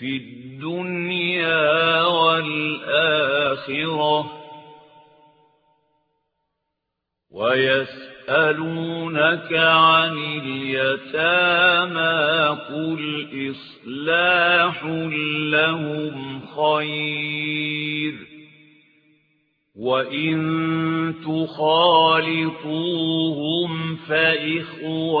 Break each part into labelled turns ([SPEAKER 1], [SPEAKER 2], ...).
[SPEAKER 1] في الدنيا والآخرة ويسألونك عن اليتامى قل إصلاح لهم خير وإن تخالطوهم فإخوانكم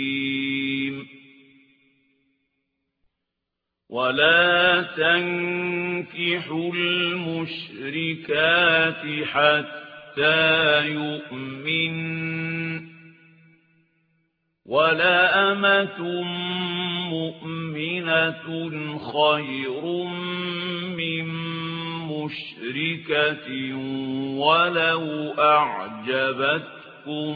[SPEAKER 1] ولا تنكحوا المشركات حتى يؤمنوا ولا أمة مؤمنة خير من مشركة ولو أعجبتكم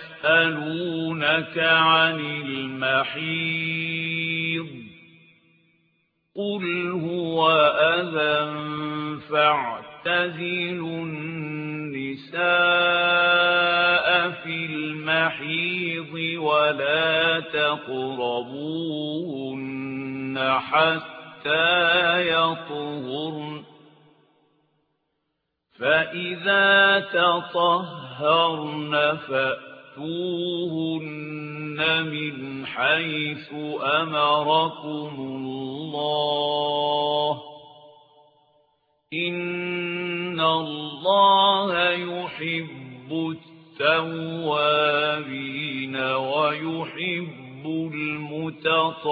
[SPEAKER 1] ويسألونك عن المحيض قل هو أذى فاعتزلوا النساء في المحيض ولا تقربوهن حتى يطهرن فإذا تطهرن فأتوهن من حيث أمركم الله إن الله يحب التوابين ويحب المتطهرين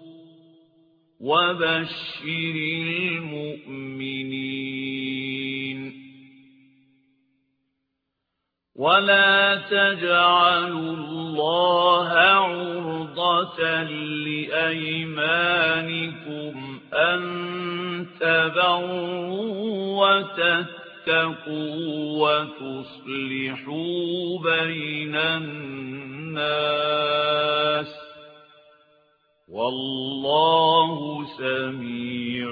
[SPEAKER 1] وبشر المؤمنين ولا تجعلوا الله كفارة لأيمانكم أن تبروا وتتقوا وتصلحوا بين الناس والله سميع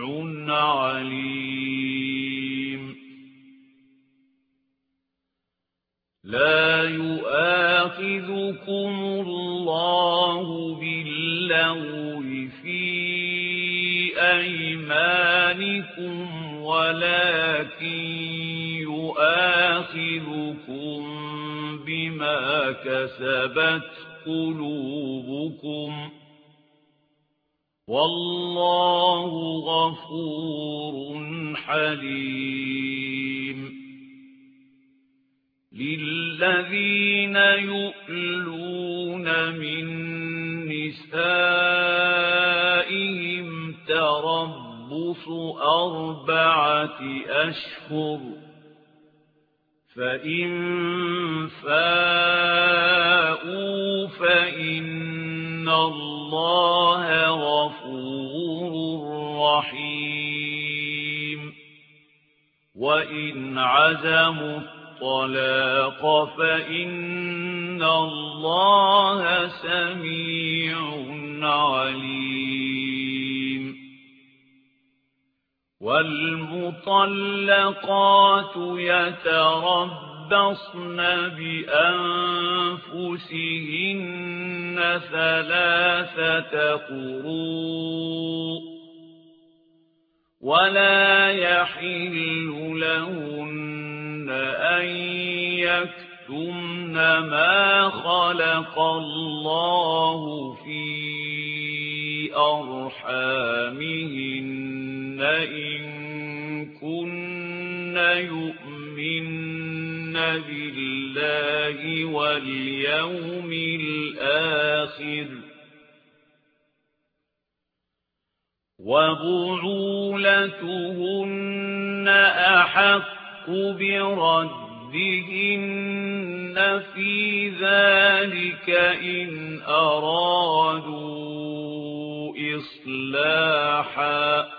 [SPEAKER 1] عليم. لا يؤاخذكم الله باللغو في أيمانكم ولكن يؤاخذكم بما كسبت قلوبكم. والله غفور حليم. للذين يؤلون من نسائهم تربص أربعة أشهر فإن فاءوا فإن الله غفور رحيم. وإن عزموا الطلاق فإن الله سميع عليم. والمطلقات يتربصن بأنفسهن ثلاثة قروء ولا يحل لهن أن يكتمن ما خلق الله في أرحامهن بالله واليوم الآخر وبعولتهن أحق بردهن في ذلك إن أرادوا إصلاحا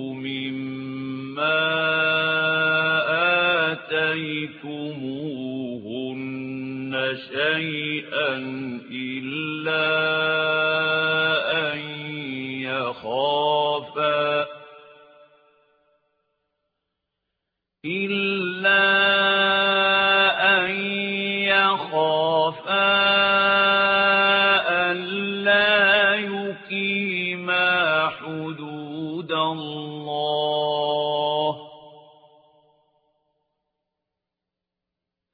[SPEAKER 1] آتيتموهن شيئا إلا أن يخافا إلا أن يخافا ألا يقيما حدود الله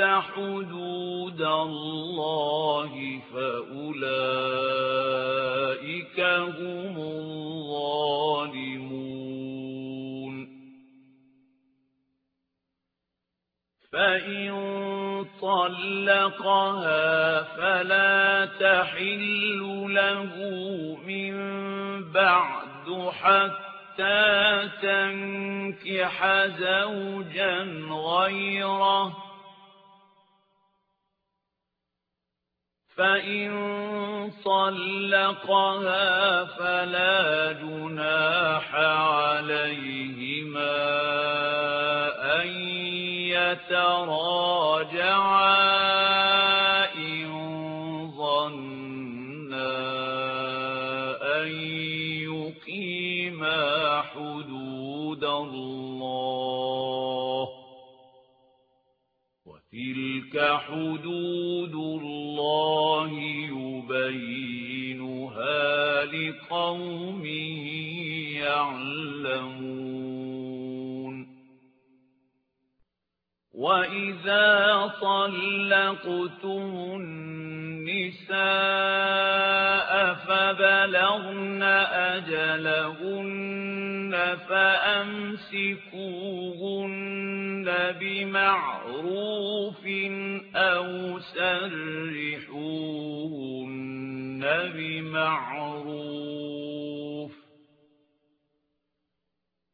[SPEAKER 1] حدود الله فأولئك هم الظالمون فإن طلقها فلا تحل له من بعد حتى حتى تنكح زوجا غيره فإن صلقها فلا جناح عليهما أن يتراجعا إن ظنا أن يقيما حدود الله وتلك حدود الله لقوم يعلمون وإذا طلقتم النساء فبلغن أجلهن فأمسكوهن بمعروف أو سرحوهن بمعروف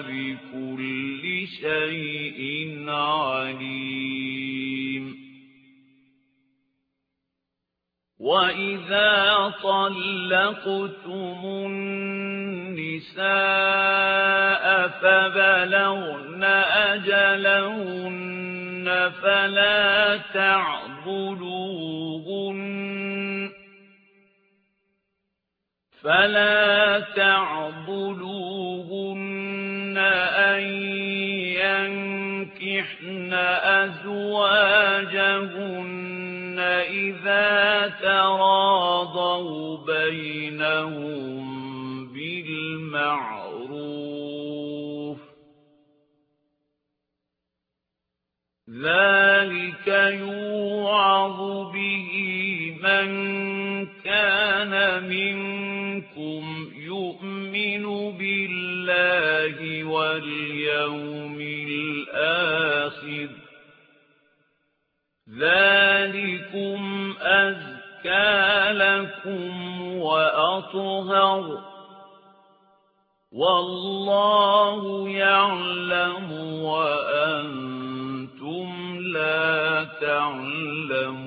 [SPEAKER 1] بكل شيء عليم. وإذا طلقتم النساء فبلغن أجلهن فلا تعبدوهن فلا تعبدوهن ينكحن أزواجهن إذا تراضوا بينهم بالمعروف ذلك يوعظ به من كان منكم يؤمن بالله الآخر ذلكم أزكى لكم وأطهر والله يعلم وأنتم لا تعلمون.